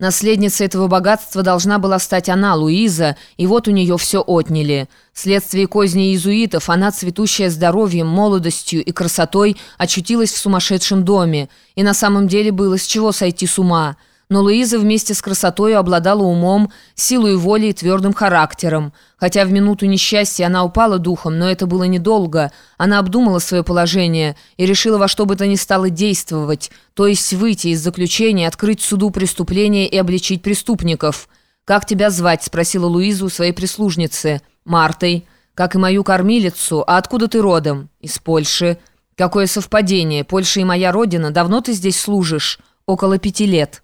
Наследницей этого богатства должна была стать она, Луиза, и вот у нее все отняли. Вследствие козни иезуитов она, цветущая здоровьем, молодостью и красотой, очутилась в сумасшедшем доме. И на самом деле было с чего сойти с ума – но Луиза вместе с красотой обладала умом, силой воли и твердым характером. Хотя в минуту несчастья она упала духом, но это было недолго. Она обдумала свое положение и решила во что бы то ни стало действовать, то есть выйти из заключения, открыть суду преступления и обличить преступников. «Как тебя звать?» – спросила Луиза у своей прислужницы. «Мартой». «Как и мою кормилицу. А откуда ты родом?» «Из Польши». «Какое совпадение. Польша и моя родина. Давно ты здесь служишь?» «Около пяти лет».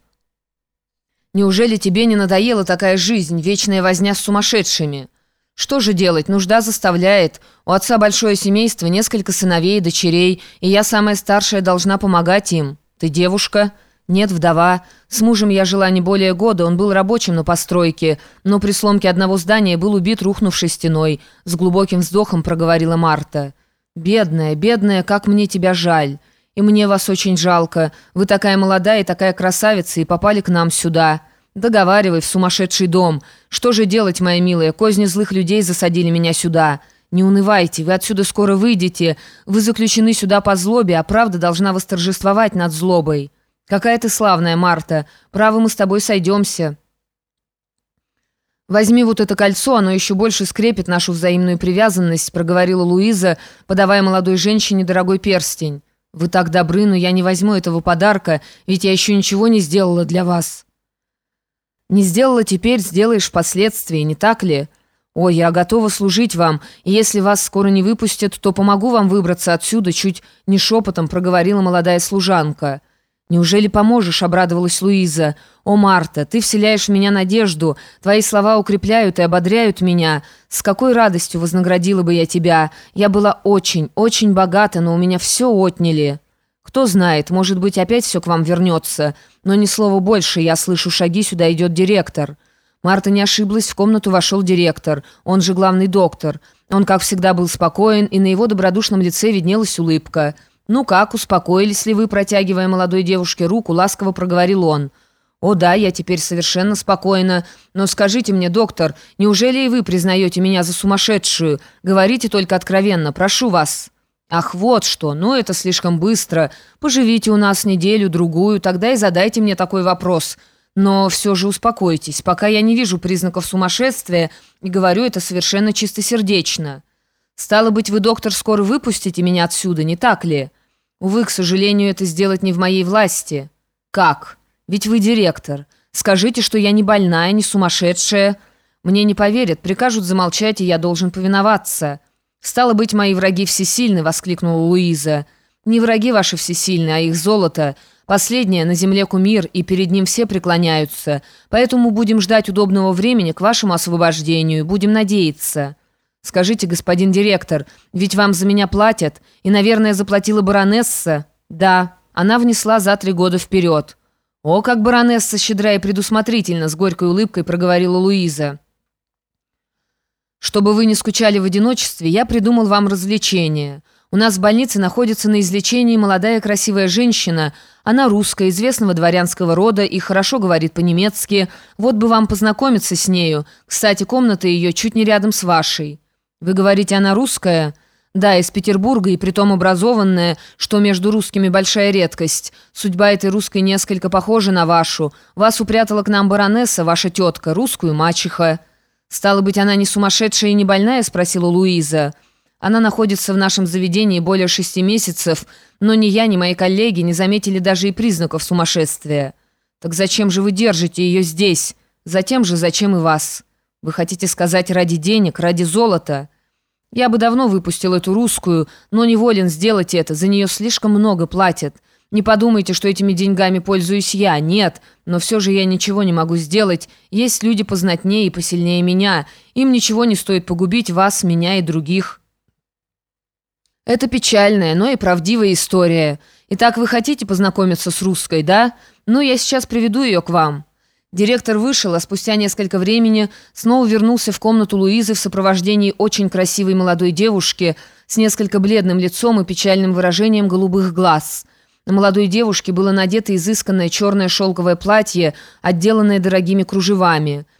Неужели тебе не надоела такая жизнь, вечная возня с сумасшедшими? Что же делать? Нужда заставляет. У отца большое семейство, несколько сыновей и дочерей, и я самая старшая должна помогать им. Ты девушка? Нет, вдова. С мужем я жила не более года, он был рабочим на постройке, но при сломке одного здания был убит рухнувшей стеной. С глубоким вздохом проговорила Марта. «Бедная, бедная, как мне тебя жаль!» И мне вас очень жалко. Вы такая молодая и такая красавица, и попали к нам сюда. Договаривай в сумасшедший дом. Что же делать, моя милая? Козни злых людей засадили меня сюда. Не унывайте, вы отсюда скоро выйдете. Вы заключены сюда по злобе, а правда должна восторжествовать над злобой. Какая ты славная, Марта. Право, мы с тобой сойдемся. «Возьми вот это кольцо, оно еще больше скрепит нашу взаимную привязанность», проговорила Луиза, подавая молодой женщине дорогой перстень. «Вы так добры, но я не возьму этого подарка, ведь я еще ничего не сделала для вас». «Не сделала теперь, сделаешь впоследствии, не так ли?» «Ой, я готова служить вам, и если вас скоро не выпустят, то помогу вам выбраться отсюда», чуть не шепотом проговорила молодая служанка. «Неужели поможешь?» — обрадовалась Луиза. «О, Марта, ты вселяешь в меня надежду. Твои слова укрепляют и ободряют меня. С какой радостью вознаградила бы я тебя. Я была очень, очень богата, но у меня все отняли. Кто знает, может быть, опять все к вам вернется. Но ни слова больше, я слышу шаги, сюда идет директор». Марта не ошиблась, в комнату вошел директор, он же главный доктор. Он, как всегда, был спокоен, и на его добродушном лице виднелась улыбка – «Ну как, успокоились ли вы?» Протягивая молодой девушке руку, ласково проговорил он. «О да, я теперь совершенно спокойна. Но скажите мне, доктор, неужели и вы признаете меня за сумасшедшую? Говорите только откровенно, прошу вас». «Ах, вот что! Ну, это слишком быстро. Поживите у нас неделю-другую, тогда и задайте мне такой вопрос. Но все же успокойтесь, пока я не вижу признаков сумасшествия, и говорю это совершенно чистосердечно». «Стало быть, вы, доктор, скоро выпустите меня отсюда, не так ли?» «Увы, к сожалению, это сделать не в моей власти». «Как? Ведь вы директор. Скажите, что я не больная, не сумасшедшая». «Мне не поверят, прикажут замолчать, и я должен повиноваться». «Стало быть, мои враги всесильны», — воскликнула Луиза. «Не враги ваши всесильны, а их золото. Последнее на земле кумир, и перед ним все преклоняются. Поэтому будем ждать удобного времени к вашему освобождению, будем надеяться». «Скажите, господин директор, ведь вам за меня платят, и, наверное, заплатила баронесса?» «Да, она внесла за три года вперед». «О, как баронесса щедра и предусмотрительно!» — с горькой улыбкой проговорила Луиза. «Чтобы вы не скучали в одиночестве, я придумал вам развлечение. У нас в больнице находится на излечении молодая красивая женщина. Она русская, известного дворянского рода и хорошо говорит по-немецки. Вот бы вам познакомиться с нею. Кстати, комната ее чуть не рядом с вашей». «Вы говорите, она русская?» «Да, из Петербурга, и притом образованная, что между русскими большая редкость. Судьба этой русской несколько похожа на вашу. Вас упрятала к нам баронесса, ваша тетка, русскую мачеха». «Стало быть, она не сумасшедшая и не больная?» – спросила Луиза. «Она находится в нашем заведении более шести месяцев, но ни я, ни мои коллеги не заметили даже и признаков сумасшествия». «Так зачем же вы держите ее здесь? Затем же, зачем и вас? Вы хотите сказать, ради денег, ради золота?» Я бы давно выпустил эту русскую, но не волен сделать это, за нее слишком много платят. Не подумайте, что этими деньгами пользуюсь я, нет, но все же я ничего не могу сделать. Есть люди познатнее и посильнее меня. Им ничего не стоит погубить вас, меня и других. Это печальная, но и правдивая история. Итак, вы хотите познакомиться с русской, да? Ну, я сейчас приведу ее к вам». Директор вышел, а спустя несколько времени снова вернулся в комнату Луизы в сопровождении очень красивой молодой девушки с несколько бледным лицом и печальным выражением голубых глаз. На молодой девушке было надето изысканное черное шелковое платье, отделанное дорогими кружевами –